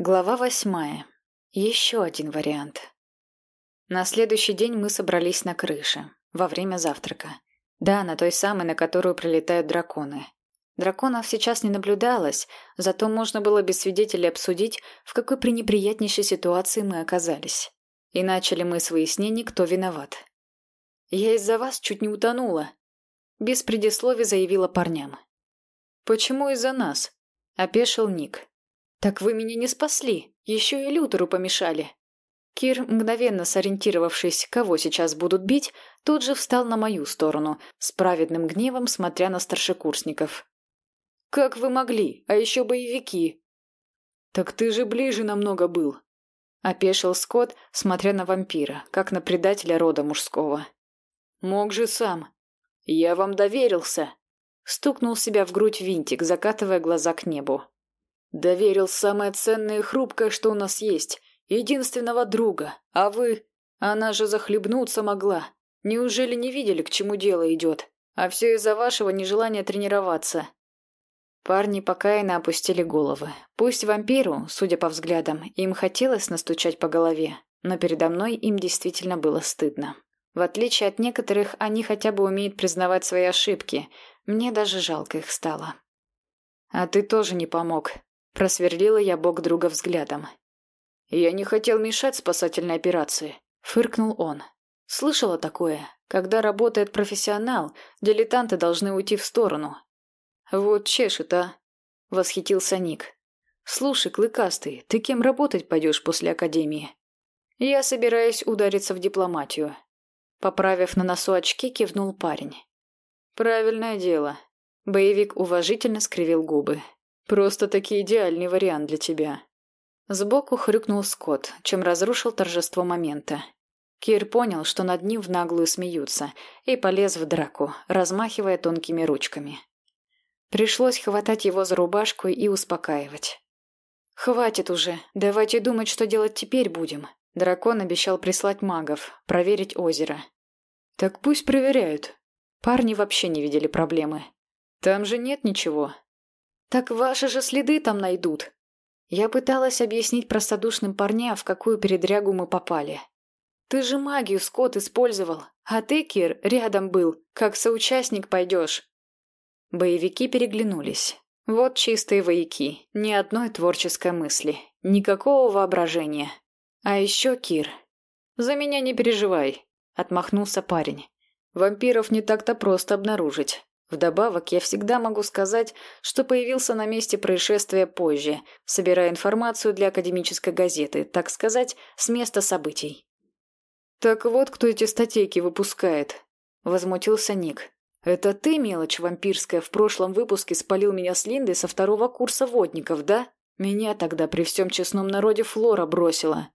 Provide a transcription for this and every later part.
Глава восьмая. Еще один вариант. На следующий день мы собрались на крыше, во время завтрака. Да, на той самой, на которую прилетают драконы. Драконов сейчас не наблюдалось, зато можно было без свидетелей обсудить, в какой пренеприятнейшей ситуации мы оказались. И начали мы с выяснений, кто виноват. «Я из-за вас чуть не утонула», — без предисловий заявила парням. «Почему из-за нас?» — опешил Ник. «Так вы меня не спасли, еще и Лютеру помешали». Кир, мгновенно сориентировавшись, кого сейчас будут бить, тут же встал на мою сторону, с праведным гневом смотря на старшекурсников. «Как вы могли? А еще боевики!» «Так ты же ближе намного был!» Опешил Скотт, смотря на вампира, как на предателя рода мужского. «Мог же сам!» «Я вам доверился!» Стукнул себя в грудь винтик, закатывая глаза к небу. Доверил самое ценное и хрупкое, что у нас есть. Единственного друга. А вы... Она же захлебнуться могла. Неужели не видели, к чему дело идет? А все из-за вашего нежелания тренироваться. Парни покаянно опустили головы. Пусть вампиру, судя по взглядам, им хотелось настучать по голове, но передо мной им действительно было стыдно. В отличие от некоторых, они хотя бы умеют признавать свои ошибки. Мне даже жалко их стало. «А ты тоже не помог», Просверлила я бок друга взглядом. «Я не хотел мешать спасательной операции», — фыркнул он. «Слышала такое? Когда работает профессионал, дилетанты должны уйти в сторону». «Вот чешет, а?» — восхитился Ник. «Слушай, Клыкастый, ты кем работать пойдешь после академии?» «Я собираюсь удариться в дипломатию». Поправив на носу очки, кивнул парень. «Правильное дело». Боевик уважительно скривил губы. Просто-таки идеальный вариант для тебя». Сбоку хрюкнул Скотт, чем разрушил торжество момента. Кир понял, что над ним в наглую смеются, и полез в драку, размахивая тонкими ручками. Пришлось хватать его за рубашку и успокаивать. «Хватит уже, давайте думать, что делать теперь будем». Дракон обещал прислать магов, проверить озеро. «Так пусть проверяют». Парни вообще не видели проблемы. «Там же нет ничего, «Так ваши же следы там найдут!» Я пыталась объяснить простодушным парням, в какую передрягу мы попали. «Ты же магию, Скотт, использовал, а ты, Кир, рядом был, как соучастник пойдешь!» Боевики переглянулись. Вот чистые вояки, ни одной творческой мысли, никакого воображения. А еще Кир. «За меня не переживай», — отмахнулся парень. «Вампиров не так-то просто обнаружить. Вдобавок, я всегда могу сказать, что появился на месте происшествия позже, собирая информацию для академической газеты, так сказать, с места событий. «Так вот, кто эти статейки выпускает», — возмутился Ник. «Это ты, мелочь вампирская, в прошлом выпуске спалил меня с Линдой со второго курса водников, да? Меня тогда при всем честном народе Флора бросила.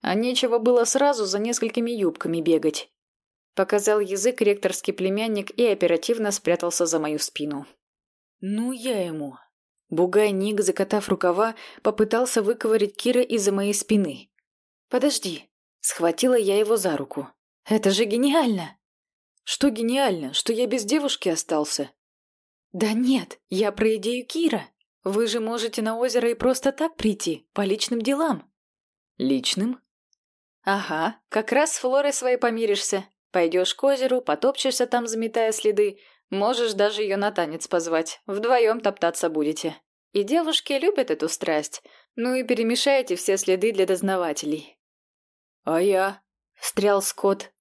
А нечего было сразу за несколькими юбками бегать. Показал язык ректорский племянник и оперативно спрятался за мою спину. «Ну я ему!» Бугай Ник, закатав рукава, попытался выковырять Кира из-за моей спины. «Подожди!» Схватила я его за руку. «Это же гениально!» «Что гениально? Что я без девушки остался?» «Да нет, я про идею Кира. Вы же можете на озеро и просто так прийти, по личным делам». «Личным?» «Ага, как раз с Флорой своей помиришься. Пойдешь к озеру, потопчешься там, заметая следы. Можешь даже ее на танец позвать. Вдвоем топтаться будете. И девушки любят эту страсть. Ну и перемешаете все следы для дознавателей. «А я?» — встрял Скотт.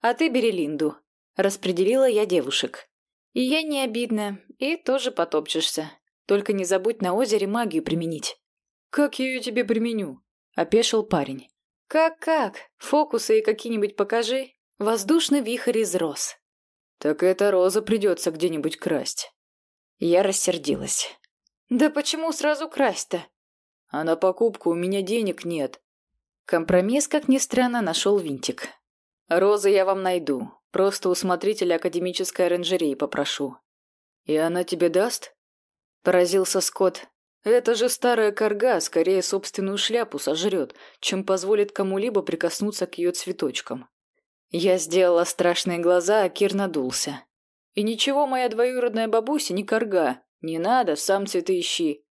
«А ты бери Линду». Распределила я девушек. И я не обидно, и тоже потопчешься. Только не забудь на озере магию применить. «Как я ее тебе применю?» — опешил парень. «Как-как? Фокусы и какие-нибудь покажи. Воздушный вихрь из роз. «Так эта роза придется где-нибудь красть». Я рассердилась. «Да почему сразу красть-то?» «А на покупку у меня денег нет». Компромисс, как ни странно, нашел винтик. «Розы я вам найду. Просто у смотрителя академической оранжереи попрошу». «И она тебе даст?» Поразился Скотт. «Это же старая корга скорее собственную шляпу сожрет, чем позволит кому-либо прикоснуться к ее цветочкам. Я сделала страшные глаза, а Кир надулся. «И ничего, моя двоюродная бабуся не корга. Не надо, сам цветы ищи».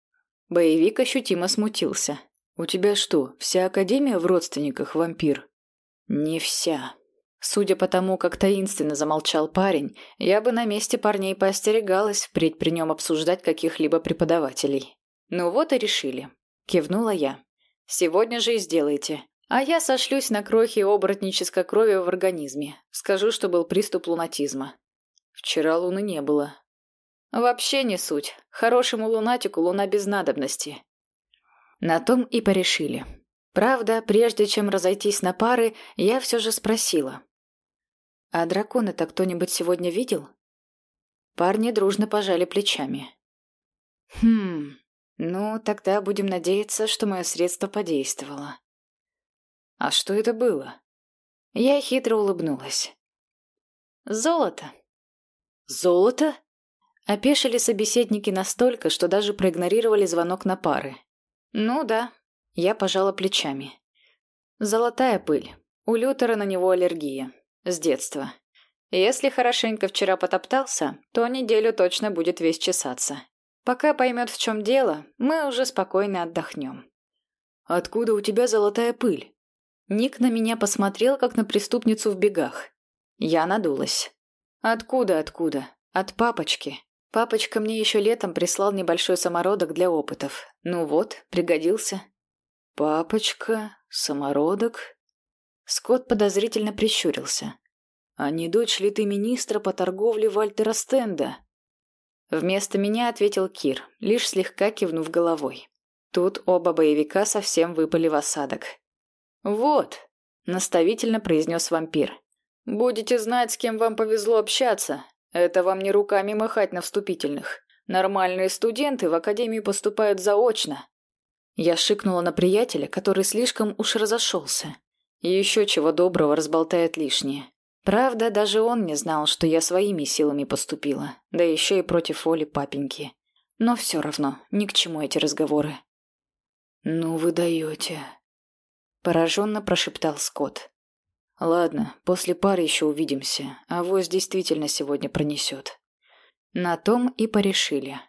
Боевик ощутимо смутился. «У тебя что, вся Академия в родственниках, вампир?» «Не вся», Судя по тому, как таинственно замолчал парень, я бы на месте парней поостерегалась впредь при нем обсуждать каких-либо преподавателей. Ну вот и решили. Кивнула я. Сегодня же и сделайте. А я сошлюсь на крохи оборотнической крови в организме. Скажу, что был приступ лунатизма. Вчера луны не было. Вообще не суть. Хорошему лунатику луна без надобности. На том и порешили. Правда, прежде чем разойтись на пары, я все же спросила. «А дракона-то кто-нибудь сегодня видел?» Парни дружно пожали плечами. «Хм, ну, тогда будем надеяться, что мое средство подействовало». «А что это было?» Я хитро улыбнулась. «Золото». «Золото?» Опешили собеседники настолько, что даже проигнорировали звонок на пары. «Ну да, я пожала плечами. Золотая пыль. У Лютера на него аллергия. С детства. Если хорошенько вчера потоптался, то неделю точно будет весь чесаться. Пока поймет, в чем дело, мы уже спокойно отдохнем. «Откуда у тебя золотая пыль?» Ник на меня посмотрел, как на преступницу в бегах. Я надулась. «Откуда, откуда? От папочки. Папочка мне еще летом прислал небольшой самородок для опытов. Ну вот, пригодился. «Папочка? Самородок?» Скотт подозрительно прищурился. «А не дочь ли ты министра по торговле Вальтера Стенда?» Вместо меня ответил Кир, лишь слегка кивнув головой. Тут оба боевика совсем выпали в осадок. «Вот», — наставительно произнес вампир. «Будете знать, с кем вам повезло общаться. Это вам не руками махать на вступительных. Нормальные студенты в академию поступают заочно, я шикнула на приятеля, который слишком уж разошелся. И еще чего доброго разболтает лишнее. Правда, даже он не знал, что я своими силами поступила, да еще и против воли папеньки. Но все равно, ни к чему эти разговоры. «Ну вы даете», — пораженно прошептал Скотт. «Ладно, после пары еще увидимся, а вось действительно сегодня пронесет». На том и порешили.